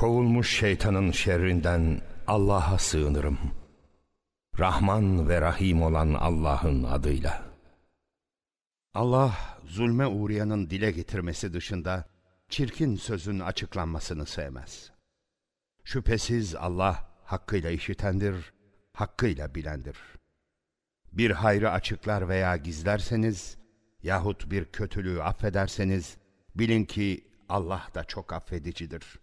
Kovulmuş şeytanın şerrinden Allah'a sığınırım. Rahman ve Rahim olan Allah'ın adıyla. Allah zulme uğrayanın dile getirmesi dışında çirkin sözün açıklanmasını sevmez. Şüphesiz Allah hakkıyla işitendir, hakkıyla bilendir. Bir hayrı açıklar veya gizlerseniz yahut bir kötülüğü affederseniz bilin ki Allah da çok affedicidir.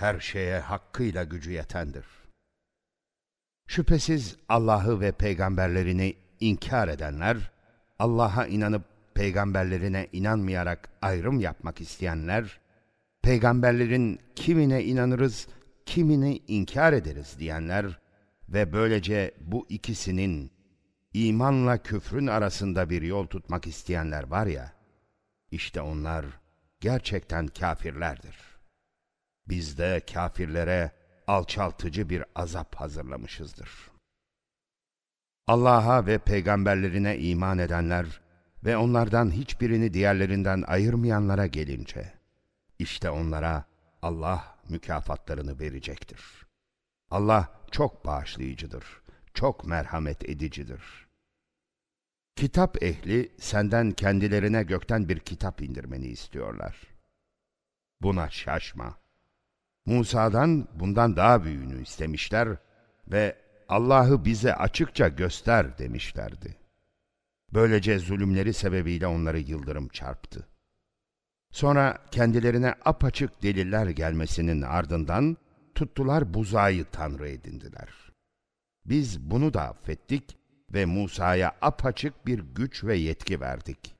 Her şeye hakkıyla gücü yetendir. Şüphesiz Allah'ı ve peygamberlerini inkar edenler, Allah'a inanıp peygamberlerine inanmayarak ayrım yapmak isteyenler, peygamberlerin kimine inanırız, kimini inkar ederiz diyenler ve böylece bu ikisinin imanla küfrün arasında bir yol tutmak isteyenler var ya, işte onlar gerçekten kafirlerdir. Biz de kafirlere alçaltıcı bir azap hazırlamışızdır. Allah'a ve peygamberlerine iman edenler ve onlardan hiçbirini diğerlerinden ayırmayanlara gelince, işte onlara Allah mükafatlarını verecektir. Allah çok bağışlayıcıdır, çok merhamet edicidir. Kitap ehli senden kendilerine gökten bir kitap indirmeni istiyorlar. Buna şaşma. Musa'dan bundan daha büyüğünü istemişler ve Allah'ı bize açıkça göster demişlerdi. Böylece zulümleri sebebiyle onları yıldırım çarptı. Sonra kendilerine apaçık deliller gelmesinin ardından tuttular buzayı tanrı edindiler. Biz bunu da affettik ve Musa'ya apaçık bir güç ve yetki verdik.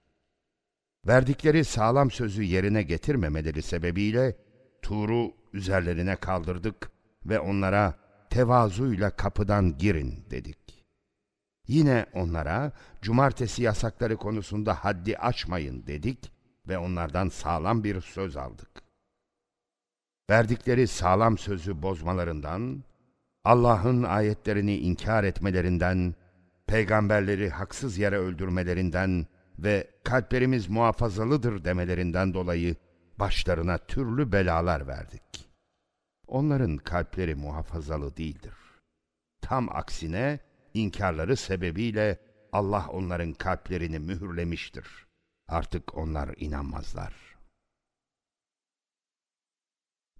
Verdikleri sağlam sözü yerine getirmemeleri sebebiyle Tur'u üzerlerine kaldırdık ve onlara tevazuyla kapıdan girin dedik. Yine onlara cumartesi yasakları konusunda haddi aşmayın dedik ve onlardan sağlam bir söz aldık. Verdikleri sağlam sözü bozmalarından, Allah'ın ayetlerini inkar etmelerinden, peygamberleri haksız yere öldürmelerinden ve kalplerimiz muhafazalıdır demelerinden dolayı başlarına türlü belalar verdik. Onların kalpleri muhafazalı değildir. Tam aksine inkarları sebebiyle Allah onların kalplerini mühürlemiştir. Artık onlar inanmazlar.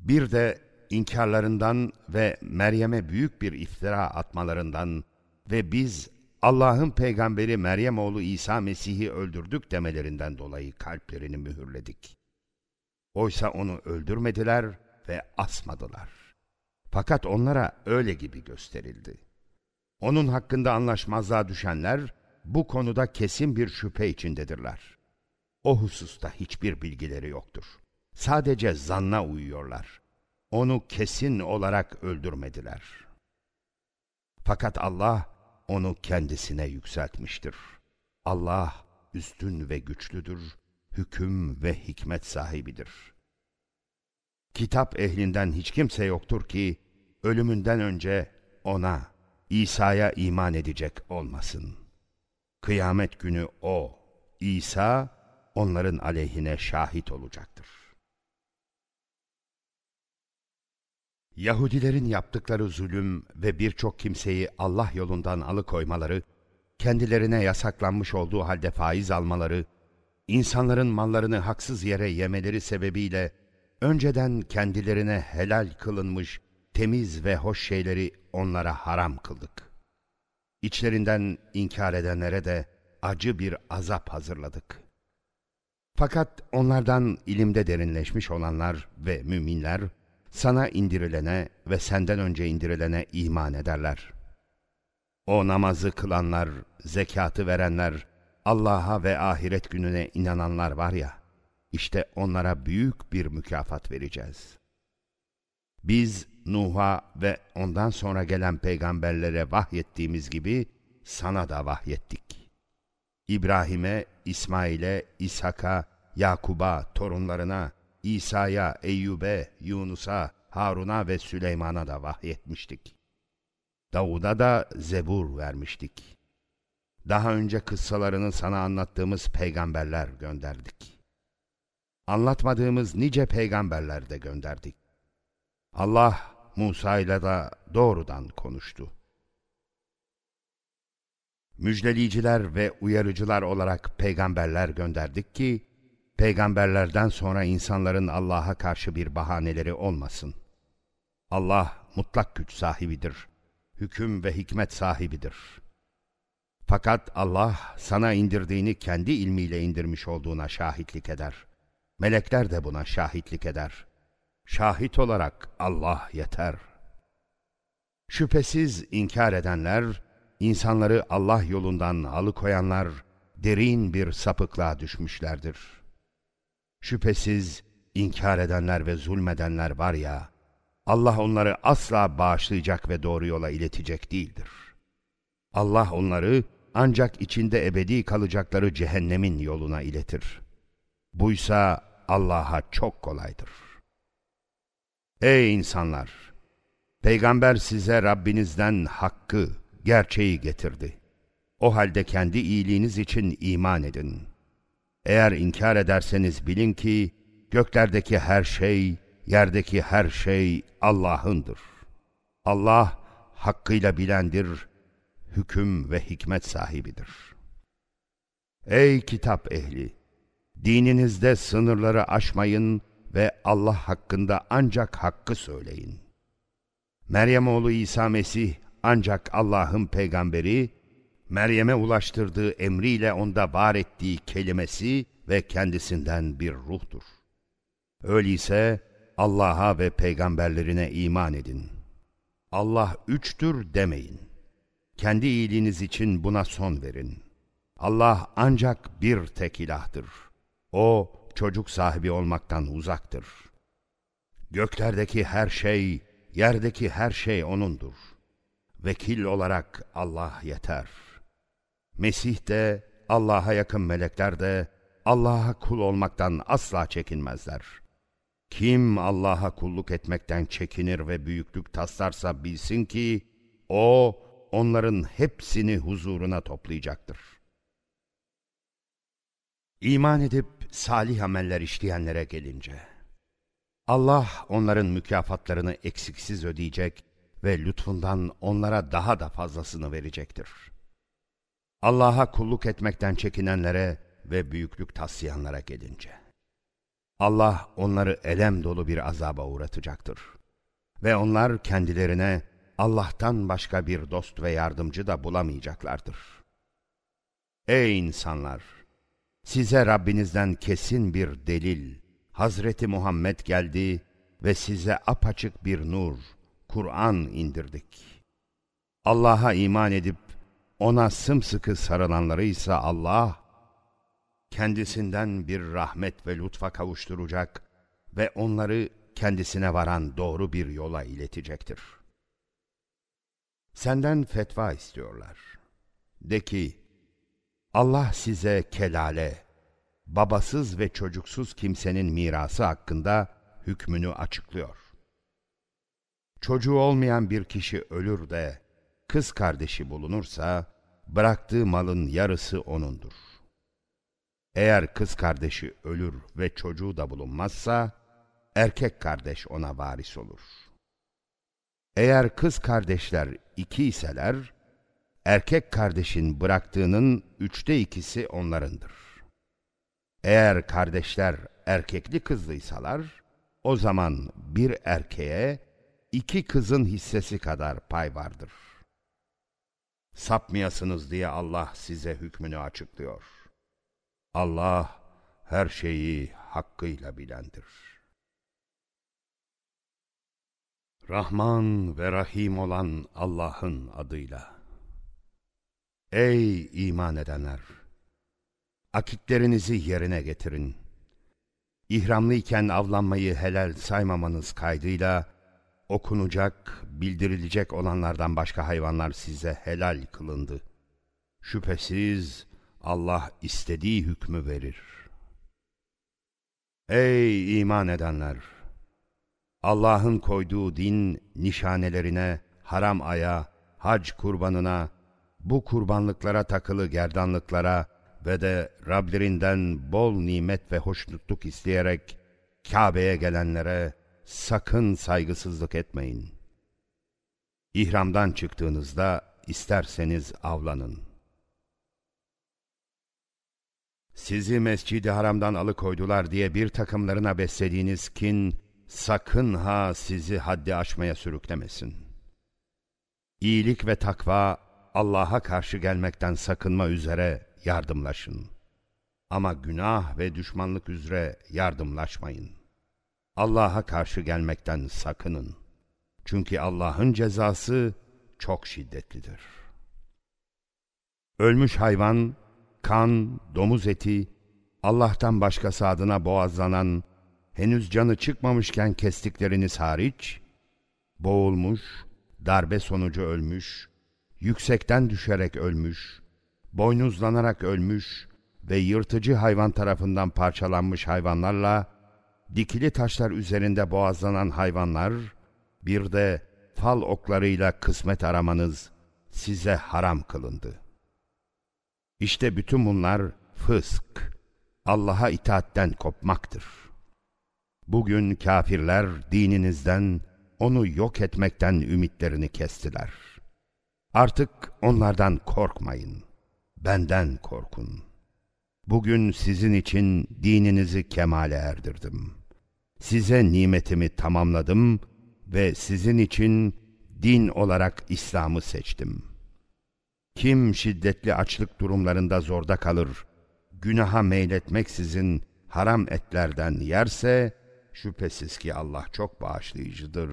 Bir de inkarlarından ve Meryem'e büyük bir iftira atmalarından ve biz Allah'ın peygamberi Meryem oğlu İsa Mesih'i öldürdük demelerinden dolayı kalplerini mühürledik. Oysa onu öldürmediler ve asmadılar. Fakat onlara öyle gibi gösterildi. Onun hakkında anlaşmazlığa düşenler bu konuda kesin bir şüphe içindedirler. O hususta hiçbir bilgileri yoktur. Sadece zanna uyuyorlar. Onu kesin olarak öldürmediler. Fakat Allah onu kendisine yükseltmiştir. Allah üstün ve güçlüdür, hüküm ve hikmet sahibidir. Kitap ehlinden hiç kimse yoktur ki, ölümünden önce ona, İsa'ya iman edecek olmasın. Kıyamet günü o, İsa, onların aleyhine şahit olacaktır. Yahudilerin yaptıkları zulüm ve birçok kimseyi Allah yolundan alıkoymaları, kendilerine yasaklanmış olduğu halde faiz almaları, insanların mallarını haksız yere yemeleri sebebiyle önceden kendilerine helal kılınmış temiz ve hoş şeyleri onlara haram kıldık. İçlerinden inkar edenlere de acı bir azap hazırladık. Fakat onlardan ilimde derinleşmiş olanlar ve müminler, sana indirilene ve senden önce indirilene iman ederler. O namazı kılanlar, zekatı verenler, Allah'a ve ahiret gününe inananlar var ya, işte onlara büyük bir mükafat vereceğiz. Biz Nuh'a ve ondan sonra gelen peygamberlere vahyettiğimiz gibi sana da vahyettik. İbrahim'e, İsmail'e, İshak'a, Yakub'a, torunlarına, İsa'ya, Eyyub'e, Yunus'a, Harun'a ve Süleyman'a da vahyetmiştik. Davud'a da zebur vermiştik. Daha önce kıssalarını sana anlattığımız peygamberler gönderdik. Anlatmadığımız nice peygamberler de gönderdik. Allah Musa ile de doğrudan konuştu. Müjdeleyiciler ve uyarıcılar olarak peygamberler gönderdik ki, peygamberlerden sonra insanların Allah'a karşı bir bahaneleri olmasın. Allah mutlak güç sahibidir, hüküm ve hikmet sahibidir. Fakat Allah sana indirdiğini kendi ilmiyle indirmiş olduğuna şahitlik eder. Melekler de buna şahitlik eder. Şahit olarak Allah yeter. Şüphesiz inkar edenler, insanları Allah yolundan alıkoyanlar, derin bir sapıklığa düşmüşlerdir. Şüphesiz inkar edenler ve zulmedenler var ya, Allah onları asla bağışlayacak ve doğru yola iletecek değildir. Allah onları ancak içinde ebedi kalacakları cehennemin yoluna iletir. Buysa Allah'a çok kolaydır. Ey insanlar! Peygamber size Rabbinizden hakkı, gerçeği getirdi. O halde kendi iyiliğiniz için iman edin. Eğer inkar ederseniz bilin ki, göklerdeki her şey, yerdeki her şey Allah'ındır. Allah hakkıyla bilendir, hüküm ve hikmet sahibidir. Ey kitap ehli! Dininizde sınırları aşmayın ve Allah hakkında ancak hakkı söyleyin. Meryem oğlu İsa Mesih ancak Allah'ın peygamberi, Meryem'e ulaştırdığı emriyle onda var ettiği kelimesi ve kendisinden bir ruhtur. Öyleyse Allah'a ve peygamberlerine iman edin. Allah üçtür demeyin. Kendi iyiliğiniz için buna son verin. Allah ancak bir tek ilahtır. O çocuk sahibi olmaktan uzaktır. Göklerdeki her şey, yerdeki her şey O'nundur. Vekil olarak Allah yeter. Mesih de, Allah'a yakın melekler de, Allah'a kul olmaktan asla çekinmezler. Kim Allah'a kulluk etmekten çekinir ve büyüklük taslarsa bilsin ki, O, onların hepsini huzuruna toplayacaktır. İman edip salih ameller işleyenlere gelince, Allah onların mükafatlarını eksiksiz ödeyecek ve lütfundan onlara daha da fazlasını verecektir. Allah'a kulluk etmekten çekinenlere ve büyüklük taslayanlara gelince, Allah onları elem dolu bir azaba uğratacaktır. Ve onlar kendilerine Allah'tan başka bir dost ve yardımcı da bulamayacaklardır. Ey insanlar! Size Rabbinizden kesin bir delil, Hazreti Muhammed geldi ve size apaçık bir nur, Kur'an indirdik. Allah'a iman edip ona sımsıkı sarılanları ise Allah, kendisinden bir rahmet ve lütfa kavuşturacak ve onları kendisine varan doğru bir yola iletecektir. Senden fetva istiyorlar. De ki, Allah size kelale, babasız ve çocuksuz kimsenin mirası hakkında hükmünü açıklıyor. Çocuğu olmayan bir kişi ölür de kız kardeşi bulunursa bıraktığı malın yarısı onundur. Eğer kız kardeşi ölür ve çocuğu da bulunmazsa erkek kardeş ona varis olur. Eğer kız kardeşler iki iseler, erkek kardeşin bıraktığının üçte ikisi onlarındır. Eğer kardeşler erkekli kızlıysalar, o zaman bir erkeğe iki kızın hissesi kadar pay vardır. Sapmayasınız diye Allah size hükmünü açıklıyor. Allah her şeyi hakkıyla bilendir. Rahman ve Rahim olan Allah'ın adıyla. Ey iman edenler! Akitlerinizi yerine getirin. İhramlıyken avlanmayı helal saymamanız kaydıyla, okunacak, bildirilecek olanlardan başka hayvanlar size helal kılındı. Şüphesiz Allah istediği hükmü verir. Ey iman edenler! Allah'ın koyduğu din nişanelerine, haram aya, hac kurbanına, bu kurbanlıklara takılı gerdanlıklara ve de Rablerinden bol nimet ve hoşnutluk isteyerek Kabe'ye gelenlere, sakın saygısızlık etmeyin. İhramdan çıktığınızda isterseniz avlanın. Sizi mescidi haramdan alıkoydular diye bir takımlarına beslediğiniz kin, sakın ha sizi haddi aşmaya sürüklemesin. İyilik ve takva, Allah'a karşı gelmekten sakınma üzere yardımlaşın. Ama günah ve düşmanlık üzere yardımlaşmayın. Allah'a karşı gelmekten sakının. Çünkü Allah'ın cezası çok şiddetlidir. Ölmüş hayvan, kan, domuz eti, Allah'tan başkası adına boğazlanan, henüz canı çıkmamışken kestikleriniz hariç, boğulmuş, darbe sonucu ölmüş, yüksekten düşerek ölmüş, boynuzlanarak ölmüş ve yırtıcı hayvan tarafından parçalanmış hayvanlarla, dikili taşlar üzerinde boğazlanan hayvanlar, bir de fal oklarıyla kısmet aramanız size haram kılındı. İşte bütün bunlar fısk, Allah'a itaatten kopmaktır. Bugün kafirler dininizden, onu yok etmekten ümitlerini kestiler. Artık onlardan korkmayın, benden korkun. Bugün sizin için dininizi kemale erdirdim. Size nimetimi tamamladım ve sizin için din olarak İslam'ı seçtim. Kim şiddetli açlık durumlarında zorda kalır, günaha meyletmeksizin haram etlerden yerse, şüphesiz ki Allah çok bağışlayıcıdır,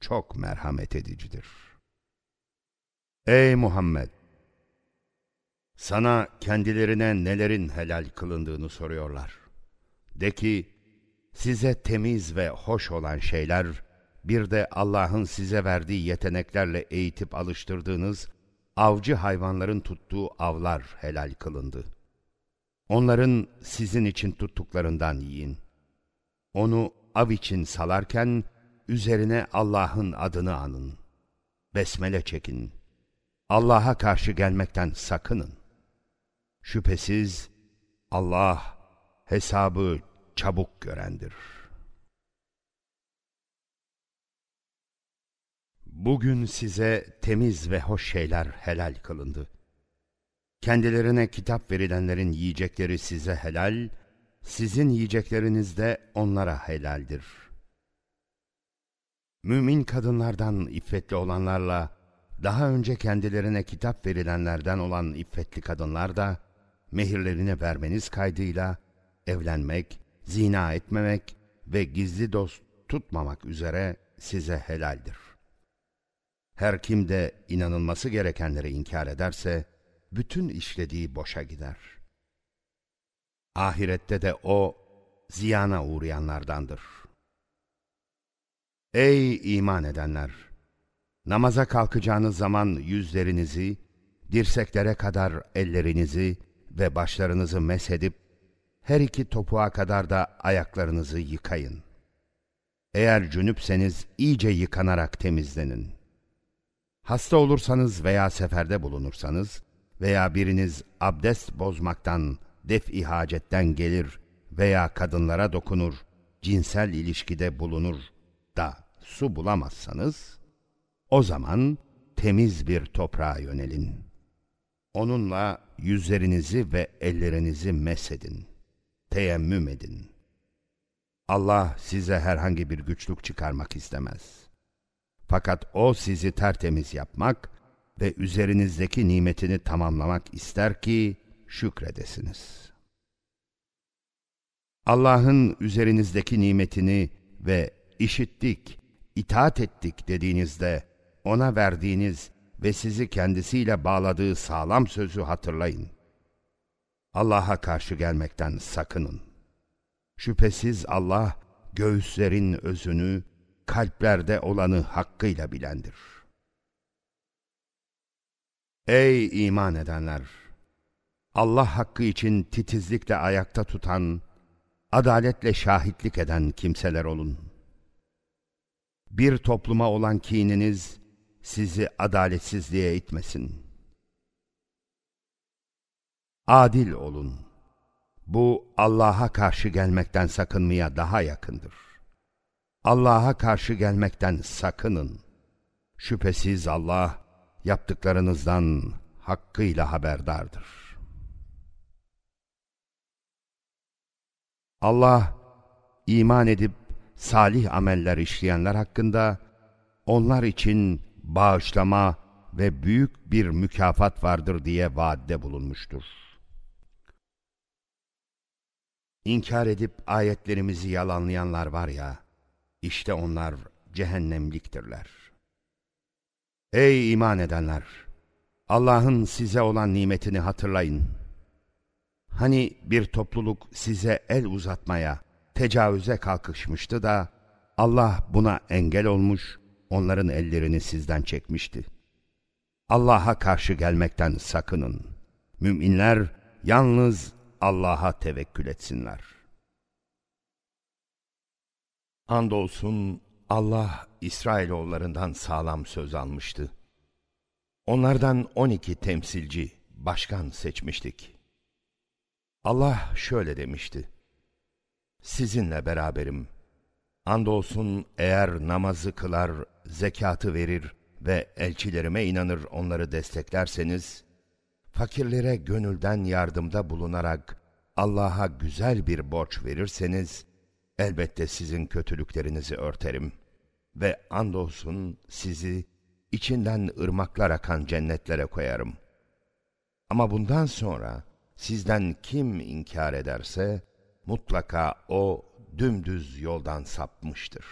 çok merhamet edicidir. Ey Muhammed! Sana kendilerine nelerin helal kılındığını soruyorlar. De ki, size temiz ve hoş olan şeyler, bir de Allah'ın size verdiği yeteneklerle eğitip alıştırdığınız avcı hayvanların tuttuğu avlar helal kılındı. Onların sizin için tuttuklarından yiyin. Onu av için salarken üzerine Allah'ın adını anın. Besmele çekin. Allah'a karşı gelmekten sakının. Şüphesiz Allah hesabı çabuk görendir. Bugün size temiz ve hoş şeyler helal kılındı. Kendilerine kitap verilenlerin yiyecekleri size helal, sizin yiyecekleriniz de onlara helaldir. Mümin kadınlardan iffetli olanlarla, daha önce kendilerine kitap verilenlerden olan iffetli kadınlar da, mehirlerini vermeniz kaydıyla, evlenmek, zina etmemek ve gizli dost tutmamak üzere size helaldir. Her kim de inanılması gerekenleri inkar ederse, bütün işlediği boşa gider. Ahirette de o, ziyana uğrayanlardandır. Ey iman edenler! Namaza kalkacağınız zaman yüzlerinizi, dirseklere kadar ellerinizi ve başlarınızı mesedip, her iki topuğa kadar da ayaklarınızı yıkayın. Eğer cünüpseniz iyice yıkanarak temizlenin. Hasta olursanız veya seferde bulunursanız veya biriniz abdest bozmaktan, def-i hacetten gelir veya kadınlara dokunur, cinsel ilişkide bulunur da su bulamazsanız, o zaman temiz bir toprağa yönelin. Onunla yüzlerinizi ve ellerinizi mesedin, teyemmüm edin. Allah size herhangi bir güçlük çıkarmak istemez. Fakat O sizi tertemiz yapmak ve üzerinizdeki nimetini tamamlamak ister ki şükredesiniz. Allah'ın üzerinizdeki nimetini ve işittik, itaat ettik dediğinizde ona verdiğiniz ve sizi kendisiyle bağladığı sağlam sözü hatırlayın. Allah'a karşı gelmekten sakının. Şüphesiz Allah göğüslerin özünü, kalplerde olanı hakkıyla bilendir. Ey iman edenler! Allah hakkı için titizlikle ayakta tutan, adaletle şahitlik eden kimseler olun. Bir topluma olan kininiz sizi adaletsizliğe itmesin. Adil olun. Bu Allah'a karşı gelmekten sakınmaya daha yakındır. Allah'a karşı gelmekten sakının. Şüphesiz Allah yaptıklarınızdan hakkıyla haberdardır. Allah iman edip salih ameller işleyenler hakkında onlar için bağışlama ve büyük bir mükafat vardır diye vaadde bulunmuştur. İnkar edip ayetlerimizi yalanlayanlar var ya, işte onlar cehennemliktirler. Ey iman edenler! Allah'ın size olan nimetini hatırlayın. Hani bir topluluk size el uzatmaya, tecavüze kalkışmıştı da, Allah buna engel olmuş, onların ellerini sizden çekmişti. Allah'a karşı gelmekten sakının. Müminler yalnız Allah'a tevekkül etsinler. Andolsun Allah İsrailoğullarından sağlam söz almıştı. Onlardan on iki temsilci, başkan seçmiştik. Allah şöyle demişti. Sizinle beraberim. Andolsun eğer namazı kılar, zekatı verir ve elçilerime inanır onları desteklerseniz, fakirlere gönülden yardımda bulunarak Allah'a güzel bir borç verirseniz, elbette sizin kötülüklerinizi örterim ve andolsun sizi içinden ırmaklar akan cennetlere koyarım. Ama bundan sonra sizden kim inkar ederse, mutlaka o dümdüz yoldan sapmıştır.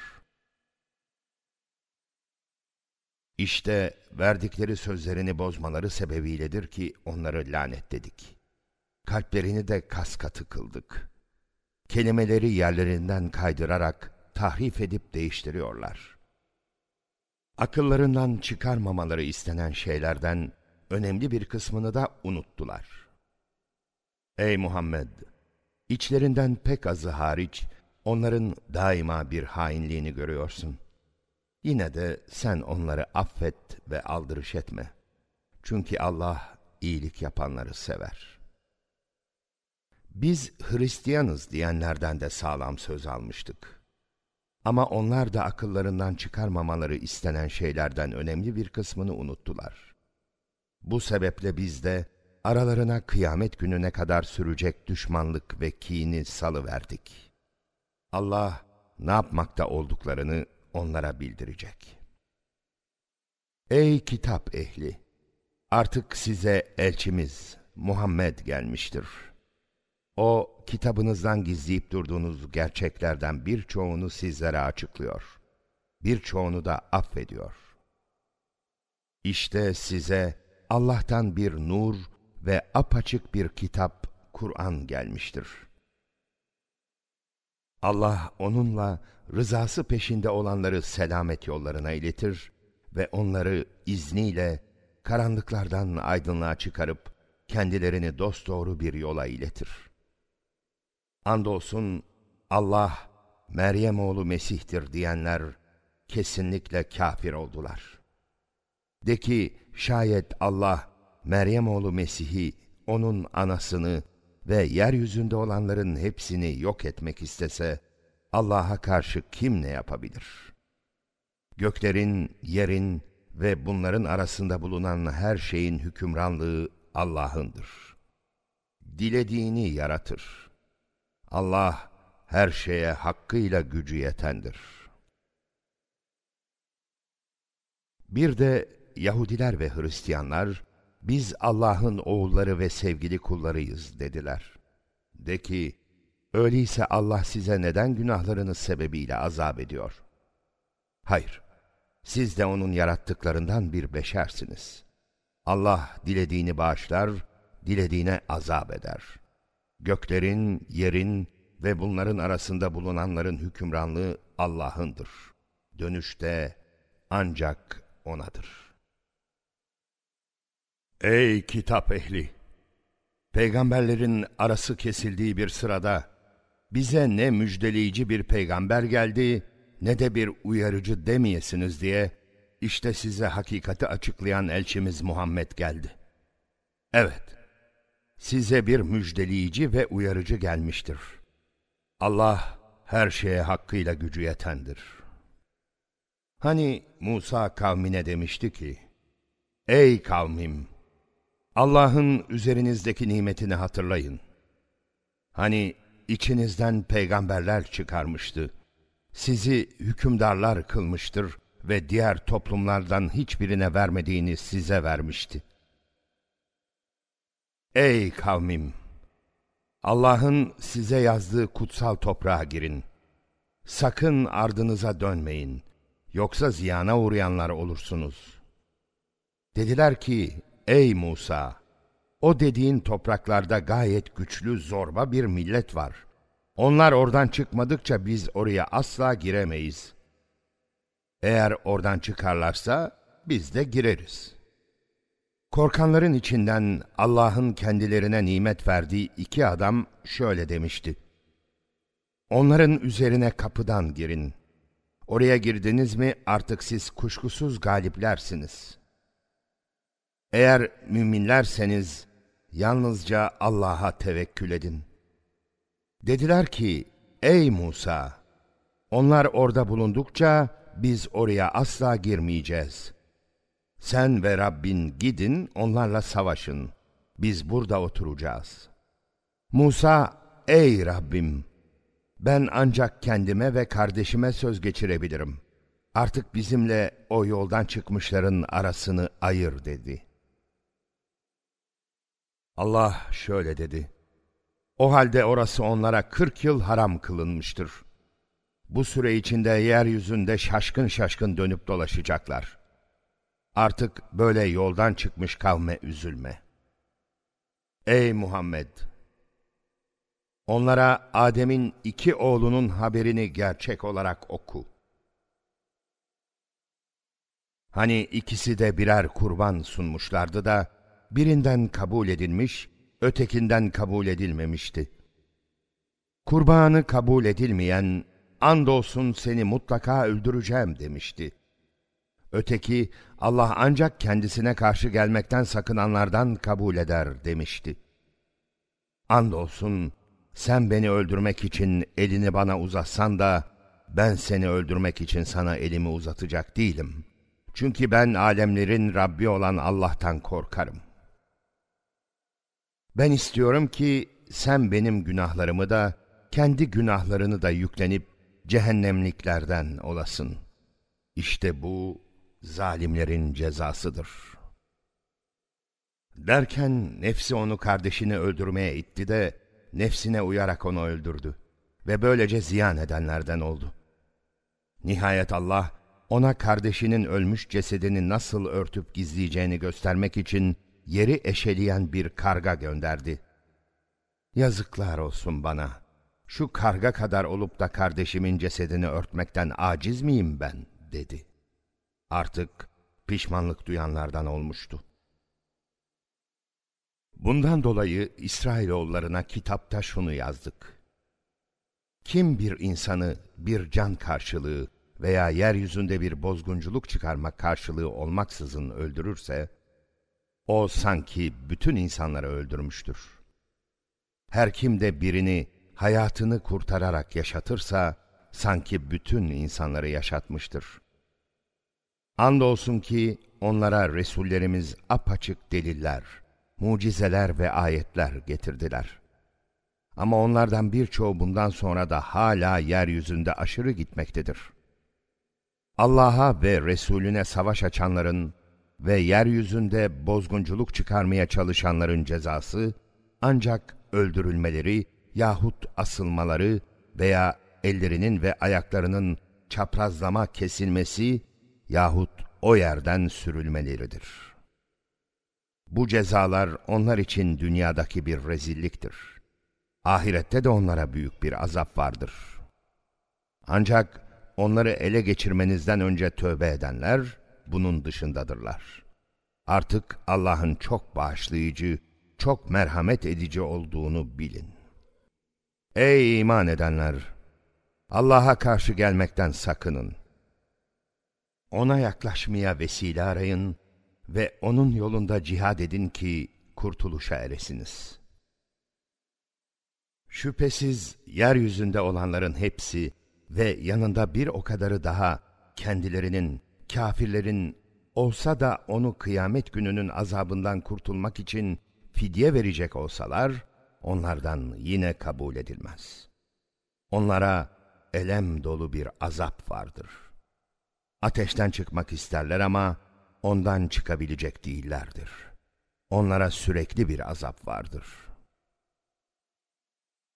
İşte verdikleri sözlerini bozmaları sebebiyledir ki onları lanetledik. Kalplerini de kaskatı kıldık. Kelimeleri yerlerinden kaydırarak tahrif edip değiştiriyorlar. Akıllarından çıkarmamaları istenen şeylerden önemli bir kısmını da unuttular. Ey Muhammed! İçlerinden pek azı hariç onların daima bir hainliğini görüyorsun. Yine de sen onları affet ve aldırış etme. Çünkü Allah iyilik yapanları sever. Biz Hristiyanız diyenlerden de sağlam söz almıştık. Ama onlar da akıllarından çıkarmamaları istenen şeylerden önemli bir kısmını unuttular. Bu sebeple biz de aralarına kıyamet gününe kadar sürecek düşmanlık ve kini salıverdik. Allah ne yapmakta olduklarını onlara bildirecek. Ey kitap ehli! Artık size elçimiz Muhammed gelmiştir. O, kitabınızdan gizleyip durduğunuz gerçeklerden birçoğunu sizlere açıklıyor. Birçoğunu da affediyor. İşte size Allah'tan bir nur ve apaçık bir kitap Kur'an gelmiştir. Allah onunla rızası peşinde olanları selamet yollarına iletir ve onları izniyle karanlıklardan aydınlığa çıkarıp kendilerini dosdoğru bir yola iletir. Andolsun Allah Meryem oğlu Mesih'tir diyenler kesinlikle kafir oldular. De ki şayet Allah Meryem oğlu Mesih'i, onun anasını ve yeryüzünde olanların hepsini yok etmek istese, Allah'a karşı kim ne yapabilir? Göklerin, yerin ve bunların arasında bulunan her şeyin hükümranlığı Allah'ındır. Dilediğini yaratır. Allah her şeye hakkıyla gücü yetendir. Bir de Yahudiler ve Hristiyanlar, biz Allah'ın oğulları ve sevgili kullarıyız dediler. De ki, öyleyse Allah size neden günahlarınız sebebiyle azap ediyor? Hayır, siz de onun yarattıklarından bir beşersiniz. Allah dilediğini bağışlar, dilediğine azap eder. Göklerin, yerin ve bunların arasında bulunanların hükümranlığı Allah'ındır. Dönüşte ancak O'nadır. Ey kitap ehli! Peygamberlerin arası kesildiği bir sırada bize ne müjdeleyici bir peygamber geldi ne de bir uyarıcı demeyesiniz diye işte size hakikati açıklayan elçimiz Muhammed geldi. Evet, size bir müjdeleyici ve uyarıcı gelmiştir. Allah her şeye hakkıyla gücü yetendir. Hani Musa kavmine demişti ki, Ey kavmim! Allah'ın üzerinizdeki nimetini hatırlayın. Hani içinizden peygamberler çıkarmıştı. Sizi hükümdarlar kılmıştır ve diğer toplumlardan hiçbirine vermediğini size vermişti. Ey kavmim! Allah'ın size yazdığı kutsal toprağa girin. Sakın ardınıza dönmeyin. Yoksa ziyana uğrayanlar olursunuz. Dediler ki, ey Musa! O dediğin topraklarda gayet güçlü, zorba bir millet var. Onlar oradan çıkmadıkça biz oraya asla giremeyiz. Eğer oradan çıkarlarsa biz de gireriz. Korkanların içinden Allah'ın kendilerine nimet verdiği iki adam şöyle demişti. Onların üzerine kapıdan girin. Oraya girdiniz mi artık siz kuşkusuz galiplersiniz. Eğer müminlerseniz yalnızca Allah'a tevekkül edin. Dediler ki, ey Musa! Onlar orada bulundukça biz oraya asla girmeyeceğiz. Sen ve Rabbin gidin onlarla savaşın. Biz burada oturacağız. Musa, ey Rabbim! Ben ancak kendime ve kardeşime söz geçirebilirim. Artık bizimle o yoldan çıkmışların arasını ayır dedi. Allah şöyle dedi. O halde orası onlara kırk yıl haram kılınmıştır. Bu süre içinde yeryüzünde şaşkın şaşkın dönüp dolaşacaklar. Artık böyle yoldan çıkmış kavme üzülme. Ey Muhammed! Onlara Adem'in iki oğlunun haberini gerçek olarak oku. Hani ikisi de birer kurban sunmuşlardı da, birinden kabul edilmiş, ötekinden kabul edilmemişti. Kurbanı kabul edilmeyen, andolsun seni mutlaka öldüreceğim demişti. Öteki, Allah ancak kendisine karşı gelmekten sakınanlardan kabul eder demişti. Andolsun, sen beni öldürmek için elini bana uzatsan da, ben seni öldürmek için sana elimi uzatacak değilim. Çünkü ben alemlerin Rabbi olan Allah'tan korkarım. Ben istiyorum ki sen benim günahlarımı da, kendi günahlarını da yüklenip cehennemliklerden olasın. İşte bu zalimlerin cezasıdır. Derken nefsi onu kardeşini öldürmeye itti de, nefsine uyarak onu öldürdü ve böylece ziyan edenlerden oldu. Nihayet Allah, ona kardeşinin ölmüş cesedini nasıl örtüp gizleyeceğini göstermek için yeri eşeleyen bir karga gönderdi. Yazıklar olsun bana. Şu karga kadar olup da kardeşimin cesedini örtmekten aciz miyim ben, dedi. Artık pişmanlık duyanlardan olmuştu. Bundan dolayı İsrailoğullarına kitapta şunu yazdık. Kim bir insanı bir can karşılığı veya yeryüzünde bir bozgunculuk çıkarmak karşılığı olmaksızın öldürürse, o sanki bütün insanları öldürmüştür. Her kim de birini hayatını kurtararak yaşatırsa, sanki bütün insanları yaşatmıştır. Andolsun ki onlara Resullerimiz apaçık deliller, mucizeler ve ayetler getirdiler. Ama onlardan birçoğu bundan sonra da hala yeryüzünde aşırı gitmektedir. Allah'a ve Resulüne savaş açanların ve yeryüzünde bozgunculuk çıkarmaya çalışanların cezası ancak öldürülmeleri yahut asılmaları veya ellerinin ve ayaklarının çaprazlama kesilmesi yahut o yerden sürülmeleridir. Bu cezalar onlar için dünyadaki bir rezilliktir. Ahirette de onlara büyük bir azap vardır. Ancak onları ele geçirmenizden önce tövbe edenler, bunun dışındadırlar. Artık Allah'ın çok bağışlayıcı, çok merhamet edici olduğunu bilin. Ey iman edenler! Allah'a karşı gelmekten sakının. Ona yaklaşmaya vesile arayın ve O'nun yolunda cihad edin ki kurtuluşa eresiniz. Şüphesiz yeryüzünde olanların hepsi ve yanında bir o kadarı daha kendilerinin, kafirlerin olsa da onu kıyamet gününün azabından kurtulmak için fidye verecek olsalar, onlardan yine kabul edilmez. Onlara elem dolu bir azap vardır. Ateşten çıkmak isterler ama ondan çıkabilecek değillerdir. Onlara sürekli bir azap vardır.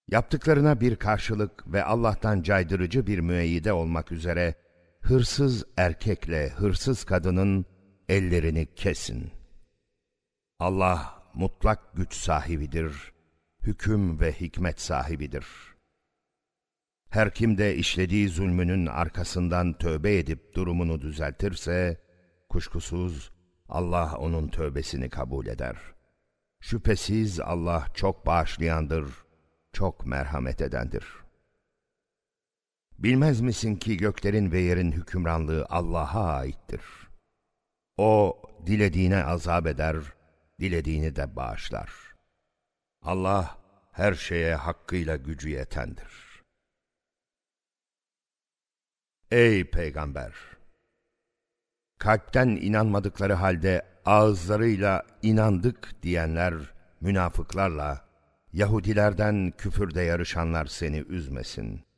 Yaptıklarına bir karşılık ve Allah'tan caydırıcı bir müeyyide olmak üzere hırsız erkekle hırsız kadının ellerini kesin. Allah mutlak güç sahibidir, hüküm ve hikmet sahibidir. Her kim de işlediği zulmünün arkasından tövbe edip durumunu düzeltirse, kuşkusuz Allah onun tövbesini kabul eder. Şüphesiz Allah çok bağışlayandır, çok merhamet edendir. Bilmez misin ki göklerin ve yerin hükümranlığı Allah'a aittir. O dilediğine azap eder, dilediğini de bağışlar. Allah her şeye hakkıyla gücü yetendir. Ey Peygamber! Kalpten inanmadıkları halde ağızlarıyla inandık diyenler, münafıklarla, Yahudilerden küfürde yarışanlar seni üzmesin.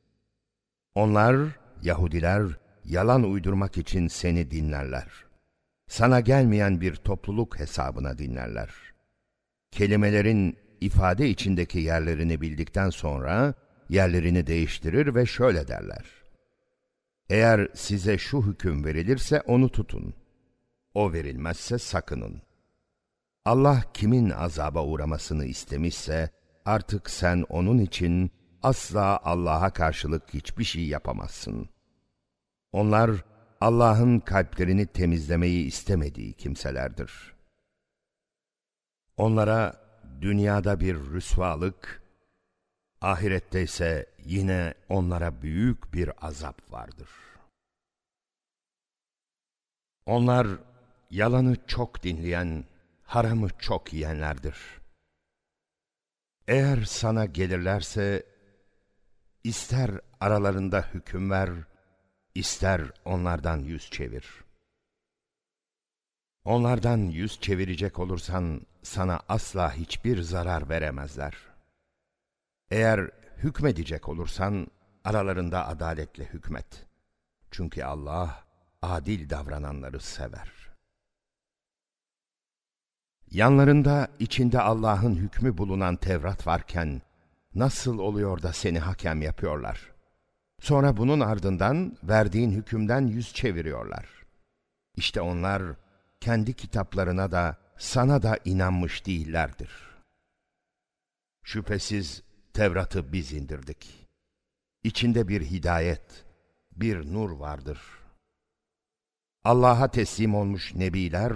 Onlar, Yahudiler, yalan uydurmak için seni dinlerler. Sana gelmeyen bir topluluk hesabına dinlerler. Kelimelerin ifade içindeki yerlerini bildikten sonra yerlerini değiştirir ve şöyle derler. Eğer size şu hüküm verilirse onu tutun. O verilmezse sakının. Allah kimin azaba uğramasını istemişse artık sen onun için asla Allah'a karşılık hiçbir şey yapamazsın. Onlar Allah'ın kalplerini temizlemeyi istemediği kimselerdir. Onlara dünyada bir rüsvalık, ahirette ise yine onlara büyük bir azap vardır. Onlar yalanı çok dinleyen, haramı çok yiyenlerdir. Eğer sana gelirlerse, ister aralarında hüküm ver, ister onlardan yüz çevir. Onlardan yüz çevirecek olursan, sana asla hiçbir zarar veremezler. Eğer hükmedecek olursan, aralarında adaletle hükmet. Çünkü Allah, adil davrananları sever. Yanlarında içinde Allah'ın hükmü bulunan Tevrat varken, nasıl oluyor da seni hakem yapıyorlar? Sonra bunun ardından verdiğin hükümden yüz çeviriyorlar. İşte onlar kendi kitaplarına da sana da inanmış değillerdir. Şüphesiz Tevrat'ı biz indirdik. İçinde bir hidayet, bir nur vardır. Allah'a teslim olmuş nebiler,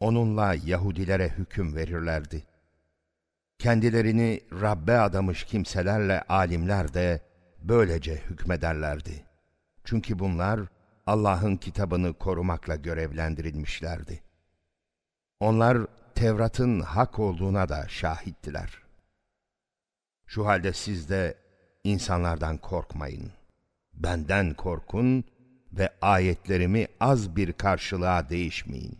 onunla Yahudilere hüküm verirlerdi. Kendilerini Rabbe adamış kimselerle alimler de böylece hükmederlerdi. Çünkü bunlar Allah'ın kitabını korumakla görevlendirilmişlerdi. Onlar Tevrat'ın hak olduğuna da şahittiler. Şu halde siz de insanlardan korkmayın. Benden korkun ve ayetlerimi az bir karşılığa değişmeyin.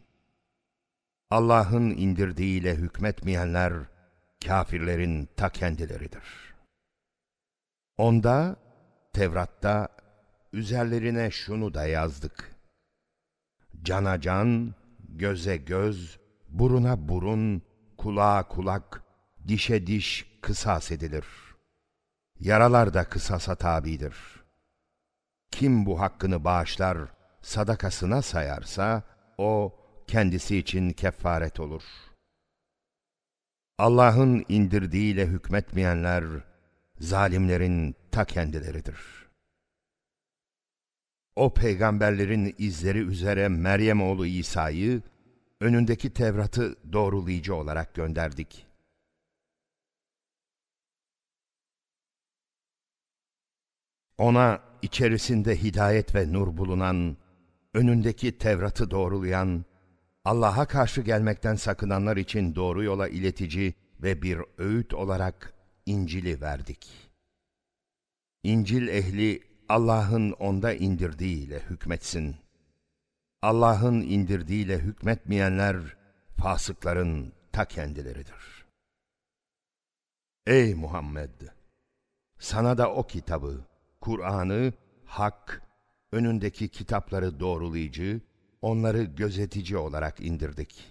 Allah'ın indirdiğiyle hükmetmeyenler, kafirlerin ta kendileridir. Onda, Tevrat'ta, üzerlerine şunu da yazdık. Cana can, göze göz, buruna burun, kulağa kulak, dişe diş kısas edilir. Yaralar da kısasa tabidir. Kim bu hakkını bağışlar, sadakasına sayarsa, o kendisi için kefaret olur. Allah'ın indirdiğiyle hükmetmeyenler, zalimlerin ta kendileridir. O peygamberlerin izleri üzere Meryem oğlu İsa'yı, önündeki Tevrat'ı doğrulayıcı olarak gönderdik. Ona içerisinde hidayet ve nur bulunan, önündeki Tevrat'ı doğrulayan, Allah'a karşı gelmekten sakınanlar için doğru yola iletici ve bir öğüt olarak İncil'i verdik. İncil ehli Allah'ın onda indirdiğiyle hükmetsin. Allah'ın indirdiğiyle hükmetmeyenler fasıkların ta kendileridir. Ey Muhammed! Sana da o kitabı, Kur'an'ı, hak, önündeki kitapları doğrulayıcı, onları gözetici olarak indirdik.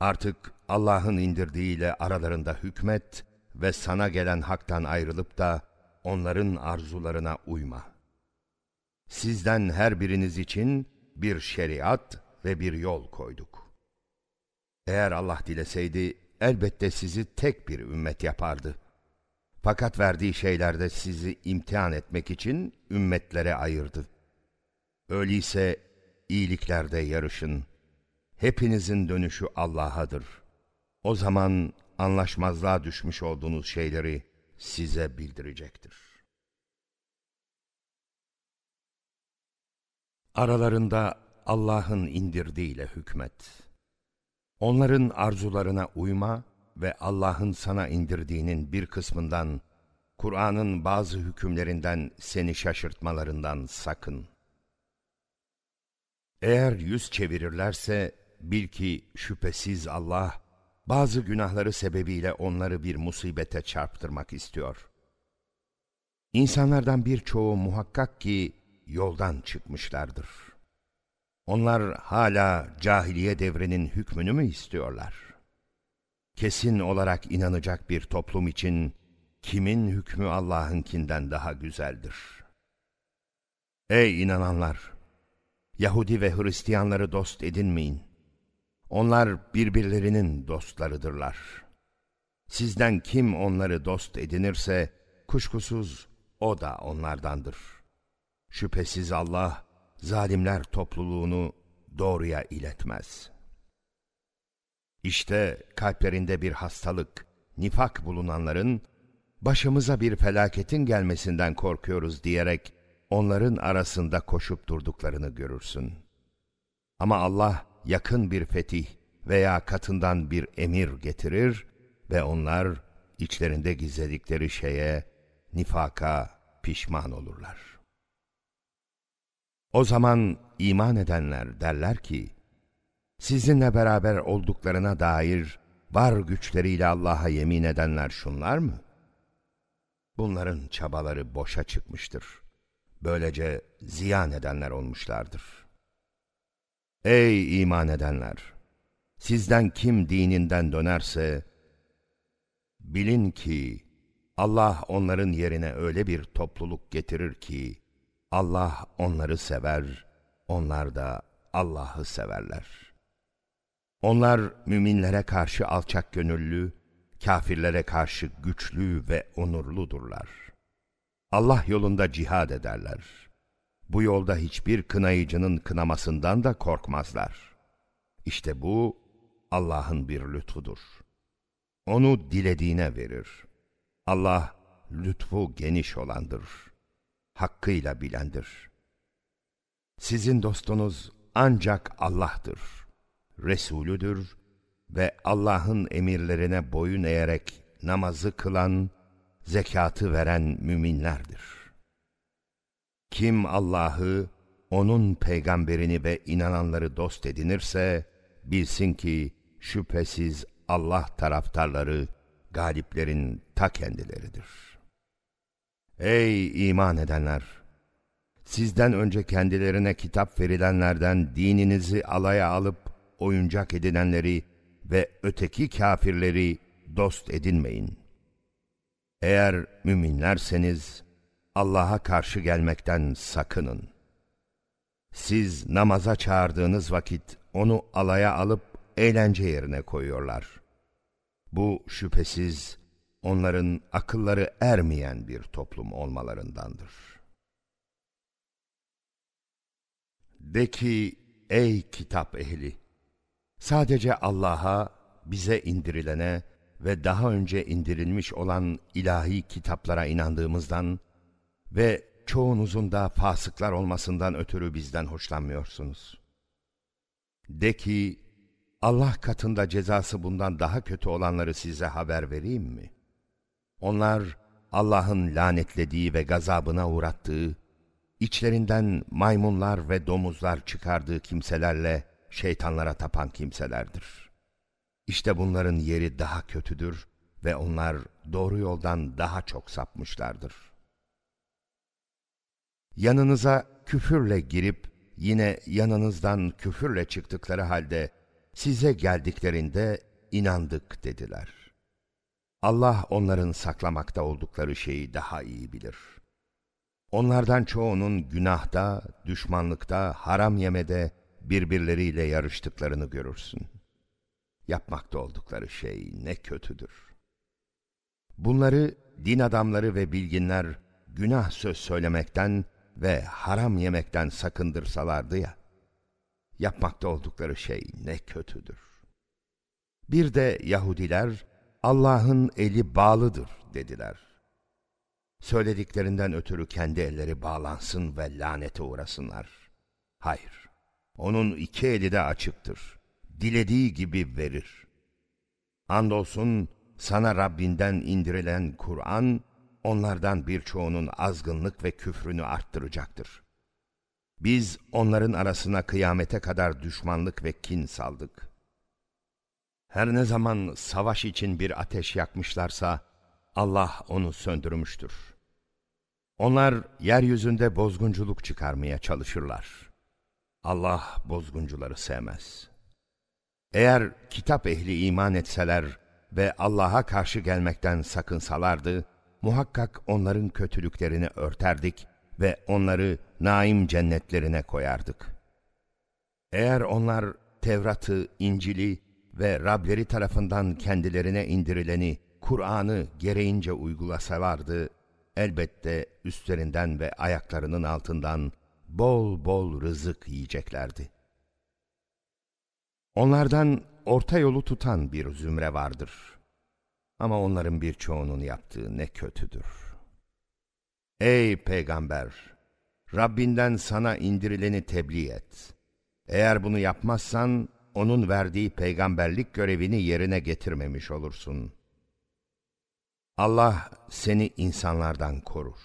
Artık Allah'ın indirdiğiyle aralarında hükmet ve sana gelen haktan ayrılıp da onların arzularına uyma. Sizden her biriniz için bir şeriat ve bir yol koyduk. Eğer Allah dileseydi elbette sizi tek bir ümmet yapardı. Fakat verdiği şeylerde sizi imtihan etmek için ümmetlere ayırdı. Öyleyse iyiliklerde yarışın. Hepinizin dönüşü Allah'adır. O zaman anlaşmazlığa düşmüş olduğunuz şeyleri size bildirecektir. Aralarında Allah'ın indirdiğiyle hükmet. Onların arzularına uyma ve Allah'ın sana indirdiğinin bir kısmından, Kur'an'ın bazı hükümlerinden seni şaşırtmalarından sakın. Eğer yüz çevirirlerse bil ki şüphesiz Allah bazı günahları sebebiyle onları bir musibete çarptırmak istiyor. İnsanlardan birçoğu muhakkak ki yoldan çıkmışlardır. Onlar hala cahiliye devrinin hükmünü mü istiyorlar? Kesin olarak inanacak bir toplum için kimin hükmü Allah'ınkinden daha güzeldir? Ey inananlar! Yahudi ve Hristiyanları dost edinmeyin. Onlar birbirlerinin dostlarıdırlar. Sizden kim onları dost edinirse, kuşkusuz o da onlardandır. Şüphesiz Allah, zalimler topluluğunu doğruya iletmez. İşte kalplerinde bir hastalık, nifak bulunanların, başımıza bir felaketin gelmesinden korkuyoruz diyerek, onların arasında koşup durduklarını görürsün. Ama Allah yakın bir fetih veya katından bir emir getirir ve onlar içlerinde gizledikleri şeye, nifaka pişman olurlar. O zaman iman edenler derler ki, sizinle beraber olduklarına dair var güçleriyle Allah'a yemin edenler şunlar mı? Bunların çabaları boşa çıkmıştır. Böylece ziyan edenler olmuşlardır. Ey iman edenler! Sizden kim dininden dönerse, bilin ki Allah onların yerine öyle bir topluluk getirir ki, Allah onları sever, onlar da Allah'ı severler. Onlar müminlere karşı alçak gönüllü, kafirlere karşı güçlü ve onurludurlar. Allah yolunda cihad ederler. Bu yolda hiçbir kınayıcının kınamasından da korkmazlar. İşte bu Allah'ın bir lütfudur. Onu dilediğine verir. Allah lütfu geniş olandır. Hakkıyla bilendir. Sizin dostunuz ancak Allah'tır. Resulüdür ve Allah'ın emirlerine boyun eğerek namazı kılan, zekatı veren müminlerdir. Kim Allah'ı, O'nun peygamberini ve inananları dost edinirse, bilsin ki şüphesiz Allah taraftarları galiplerin ta kendileridir. Ey iman edenler! Sizden önce kendilerine kitap verilenlerden dininizi alaya alıp oyuncak edinenleri ve öteki kafirleri dost edinmeyin. Eğer müminlerseniz Allah'a karşı gelmekten sakının. Siz namaza çağırdığınız vakit onu alaya alıp eğlence yerine koyuyorlar. Bu şüphesiz onların akılları ermeyen bir toplum olmalarındandır. De ki ey kitap ehli! Sadece Allah'a, bize indirilene ve daha önce indirilmiş olan ilahi kitaplara inandığımızdan ve çoğunuzun da fasıklar olmasından ötürü bizden hoşlanmıyorsunuz. De ki, Allah katında cezası bundan daha kötü olanları size haber vereyim mi? Onlar, Allah'ın lanetlediği ve gazabına uğrattığı içlerinden maymunlar ve domuzlar çıkardığı kimselerle şeytanlara tapan kimselerdir. İşte bunların yeri daha kötüdür ve onlar doğru yoldan daha çok sapmışlardır. Yanınıza küfürle girip yine yanınızdan küfürle çıktıkları halde size geldiklerinde inandık dediler. Allah onların saklamakta oldukları şeyi daha iyi bilir. Onlardan çoğunun günahta, düşmanlıkta, haram yemede birbirleriyle yarıştıklarını görürsün. Yapmakta oldukları şey ne kötüdür. Bunları din adamları ve bilginler günah söz söylemekten ve haram yemekten sakındırsalardı ya, yapmakta oldukları şey ne kötüdür. Bir de Yahudiler, Allah'ın eli bağlıdır dediler. Söylediklerinden ötürü kendi elleri bağlansın ve lanete uğrasınlar. Hayır, onun iki eli de açıktır. Dilediği gibi verir. Andolsun sana Rabbinden indirilen Kur'an, onlardan birçoğunun azgınlık ve küfrünü arttıracaktır. Biz onların arasına kıyamete kadar düşmanlık ve kin saldık. Her ne zaman savaş için bir ateş yakmışlarsa, Allah onu söndürmüştür. Onlar yeryüzünde bozgunculuk çıkarmaya çalışırlar. Allah bozguncuları sevmez. Eğer kitap ehli iman etseler ve Allah'a karşı gelmekten sakınsalardı, muhakkak onların kötülüklerini örterdik ve onları naim cennetlerine koyardık. Eğer onlar Tevrat'ı, İncil'i ve Rableri tarafından kendilerine indirileni, Kur'an'ı gereğince uygulasalardı, elbette üstlerinden ve ayaklarının altından bol bol rızık yiyeceklerdi. Onlardan orta yolu tutan bir zümre vardır. Ama onların birçoğunun yaptığı ne kötüdür. Ey peygamber! Rabbinden sana indirileni tebliğ et. Eğer bunu yapmazsan, onun verdiği peygamberlik görevini yerine getirmemiş olursun. Allah seni insanlardan korur.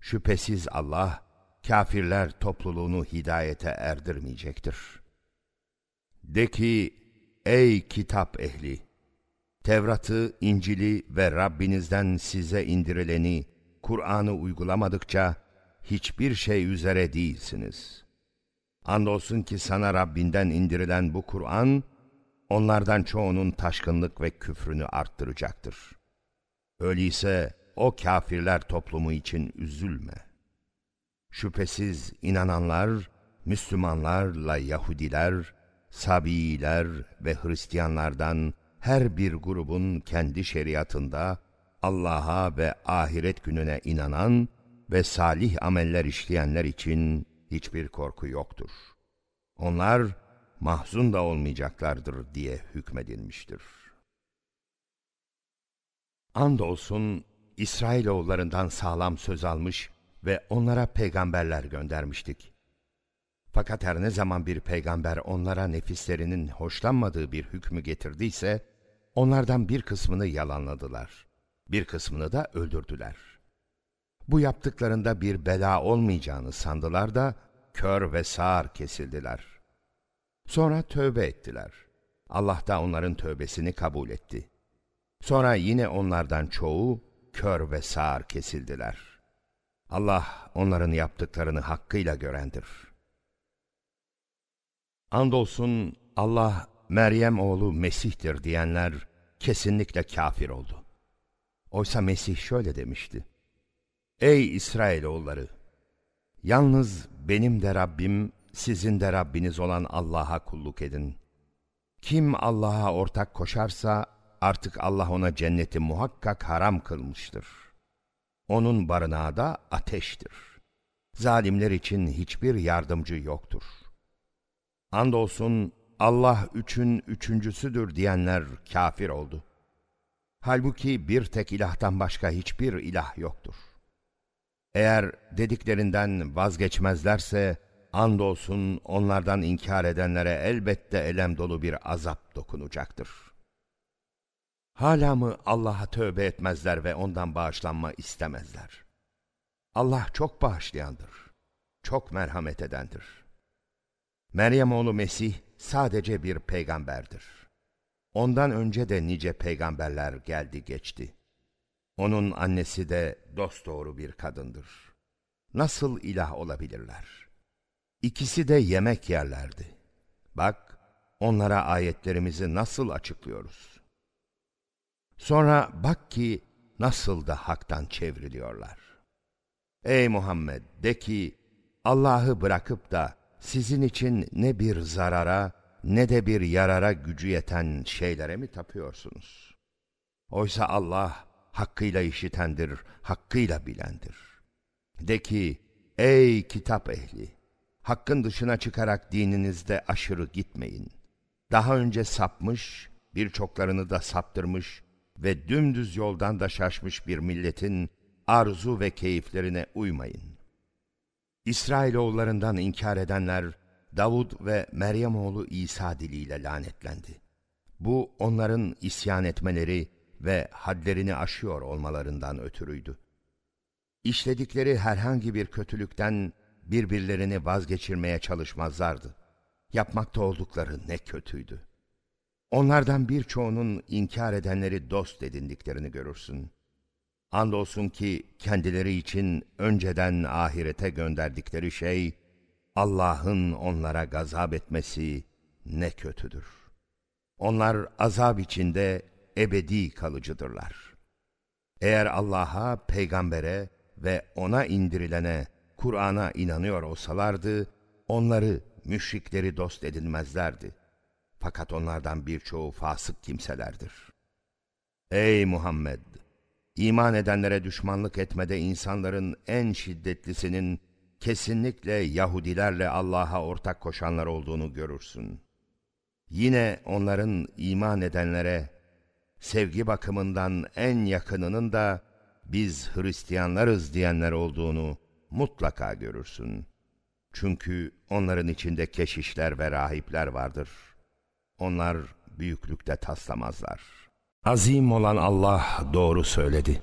Şüphesiz Allah, kafirler topluluğunu hidayete erdirmeyecektir. De ki, ey kitap ehli! Tevrat'ı, İncil'i ve Rabbinizden size indirileni, Kur'an'ı uygulamadıkça hiçbir şey üzere değilsiniz. Andolsun ki sana Rabbinden indirilen bu Kur'an, onlardan çoğunun taşkınlık ve küfrünü arttıracaktır. Öyleyse o kafirler toplumu için üzülme. Şüphesiz inananlar, Müslümanlarla Yahudiler, Sabiiler ve Hristiyanlardan her bir grubun kendi şeriatında Allah'a ve ahiret gününe inanan ve salih ameller işleyenler için hiçbir korku yoktur. Onlar mahzun da olmayacaklardır diye hükmedilmiştir. Andolsun İsrailoğullarından sağlam söz almış ve onlara peygamberler göndermiştik. Fakat her ne zaman bir peygamber onlara nefislerinin hoşlanmadığı bir hükmü getirdiyse, onlardan bir kısmını yalanladılar, bir kısmını da öldürdüler. Bu yaptıklarında bir bela olmayacağını sandılar da, kör ve sağır kesildiler. Sonra tövbe ettiler. Allah da onların tövbesini kabul etti. Sonra yine onlardan çoğu kör ve sağır kesildiler. Allah onların yaptıklarını hakkıyla görendir.'' Andolsun Allah Meryem oğlu Mesih'tir diyenler kesinlikle kafir oldu. Oysa Mesih şöyle demişti. Ey İsrailoğulları! Yalnız benim de Rabbim, sizin de Rabbiniz olan Allah'a kulluk edin. Kim Allah'a ortak koşarsa artık Allah ona cenneti muhakkak haram kılmıştır. Onun barınağı da ateştir. Zalimler için hiçbir yardımcı yoktur.'' Andolsun Allah üçün üçüncüsüdür diyenler kafir oldu. Halbuki bir tek ilahtan başka hiçbir ilah yoktur. Eğer dediklerinden vazgeçmezlerse, andolsun onlardan inkar edenlere elbette elem dolu bir azap dokunacaktır. Hala mı Allah'a tövbe etmezler ve ondan bağışlanma istemezler? Allah çok bağışlayandır, çok merhamet edendir. Meryem oğlu Mesih sadece bir peygamberdir. Ondan önce de nice peygamberler geldi geçti. Onun annesi de dosdoğru bir kadındır. Nasıl ilah olabilirler? İkisi de yemek yerlerdi. Bak, onlara ayetlerimizi nasıl açıklıyoruz. Sonra bak ki nasıl da haktan çevriliyorlar. Ey Muhammed de ki Allah'ı bırakıp da sizin için ne bir zarara ne de bir yarara gücü yeten şeylere mi tapıyorsunuz? Oysa Allah hakkıyla işitendir, hakkıyla bilendir. De ki, ey kitap ehli! Hakkın dışına çıkarak dininizde aşırı gitmeyin. Daha önce sapmış, birçoklarını da saptırmış ve dümdüz yoldan da şaşmış bir milletin arzu ve keyiflerine uymayın. İsrailoğullarından inkar edenler, Davud ve Meryem oğlu İsa diliyle lanetlendi. Bu onların isyan etmeleri ve hadlerini aşıyor olmalarından ötürüydü. İşledikleri herhangi bir kötülükten birbirlerini vazgeçirmeye çalışmazlardı. Yapmakta oldukları ne kötüydü. Onlardan birçoğunun inkar edenleri dost edindiklerini görürsün. Andolsun ki kendileri için önceden ahirete gönderdikleri şey, Allah'ın onlara gazap etmesi ne kötüdür. Onlar azap içinde ebedi kalıcıdırlar. Eğer Allah'a, peygambere ve ona indirilene, Kur'an'a inanıyor olsalardı, onları, müşrikleri dost edinmezlerdi. Fakat onlardan birçoğu fasık kimselerdir. Ey Muhammed! İman edenlere düşmanlık etmede insanların en şiddetlisinin kesinlikle Yahudilerle Allah'a ortak koşanlar olduğunu görürsün. Yine onların iman edenlere sevgi bakımından en yakınının da biz Hristiyanlarız diyenler olduğunu mutlaka görürsün. Çünkü onların içinde keşişler ve rahipler vardır. Onlar büyüklükte taslamazlar. Azim olan Allah doğru söyledi.